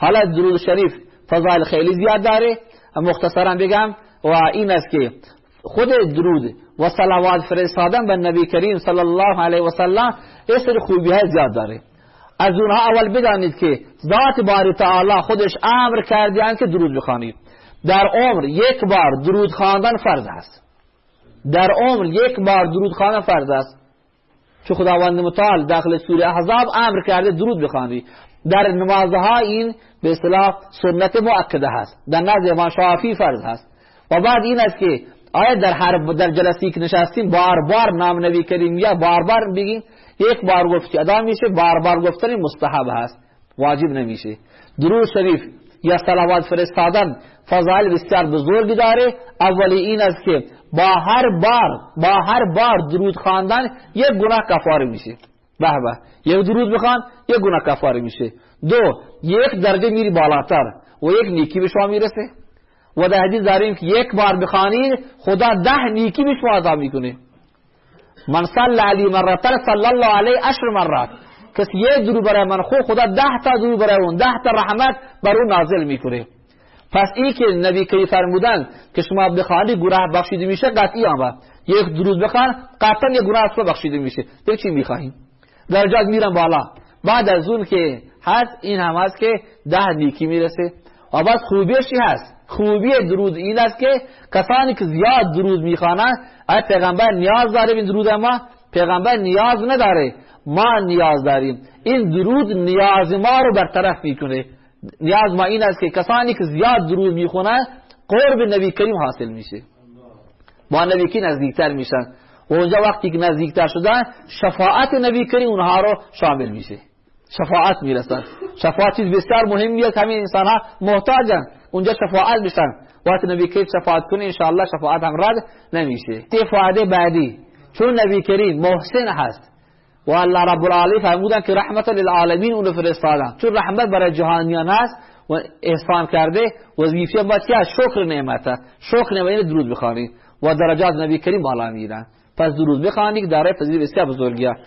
حالا درود شریف فضایل خیلی زیاد داره. مختصرا بگم و این است که خود درود و صلوات فرستادن به نبی کریم صلی الله علیه و سلم سر خوبی های زیاد داره. از اونها اول بدانید که ذات باری تعالی خودش امر کردیان که درود بخوانید. در عمر یک بار درود خواندن فرض است. در عمر یک بار درود خواندن فرض است. چون خداوند متعال داخل سوره احزاب امر کرده درود بخوانید در نمازها این به اصطلاح سنت مؤکده هست. در نزد امام شافعی فرض هست. و بعد این است که آیا در هر در جلسی که نشستیم بار بار نام نبی کریم یا بار بار بگیم؟ یک بار گفتی ادا میشه بار بار گفتن مستحب هست. واجب نمیشه. درود شریف یا صلوات فرستادن فضائل بسیار بزرگی داره. اولی این است که با هر بار با هر بار درود خواندن یک گناه کفاره میشه. به به. یک درود بخوان یک گناه کفاره میشه. دو یک درجه میری بالاتر و یک نیکی به شما می‌رسه. و در حدیث داریم که یک بار بخوانید خدا ده نیکی به شما عطا می‌کنه. من صلی علی مرتن صلی الله علیه عشر مرات. کسی یک درود برای من خو خدا ده تا درود برای اون ده تا رحمت بر اون نازل می‌کنه. پس این که نبی کریم فرمودن که شما بخوانید گناه بخشیده میشه قطعی آمد. یک درود بخوان قطعا یک گناه از بخشیده میشه. دیگه چی می‌خواهیم؟ درجات میرن بالا. بعد از اون که هست این هم هست که ده نیکی می‌رسه. و بعد خوبیشی هست؟ خوبی درود این است که کسانی که زیاد درود می‌خوانند آیا پیغمبر نیاز داره این درود ما؟ پیغمبر نیاز نداره. ما نیاز داریم. این درود نیاز ما رو برطرف می‌کنه. نیاز ما این است که کسانی که زیاد درود می‌خونن قرب نبی کریم حاصل میشه. با نبی کریم نزدیکتر میشن. و اونجا وقتی که نزدیکتر شدن شفاعت نبی کریم اونها رو شامل میشه. شفاعت می‌رسن. شفاعت چیز بسیار مهمی است. همین انسان ها محتاجن. اونجا شفاعت بشن. وقتی نبی کریم شفاعت کنه انشاءالله شفاعت هم رد نمیشه. فایده بعدی. چون نبی کریم محسن هست. و الله رب العالمین فرمودن که رحمت للعالمین اونو فرستادن. چون رحمت برای جهانیان هست و احسان کرده وظیفه باید که شکر نعمت شکر نعمت درود بخوانید. و درجات نبی کریم بالا میرن پس درود بخوانید. داره فضیلت بسیار بزرگیه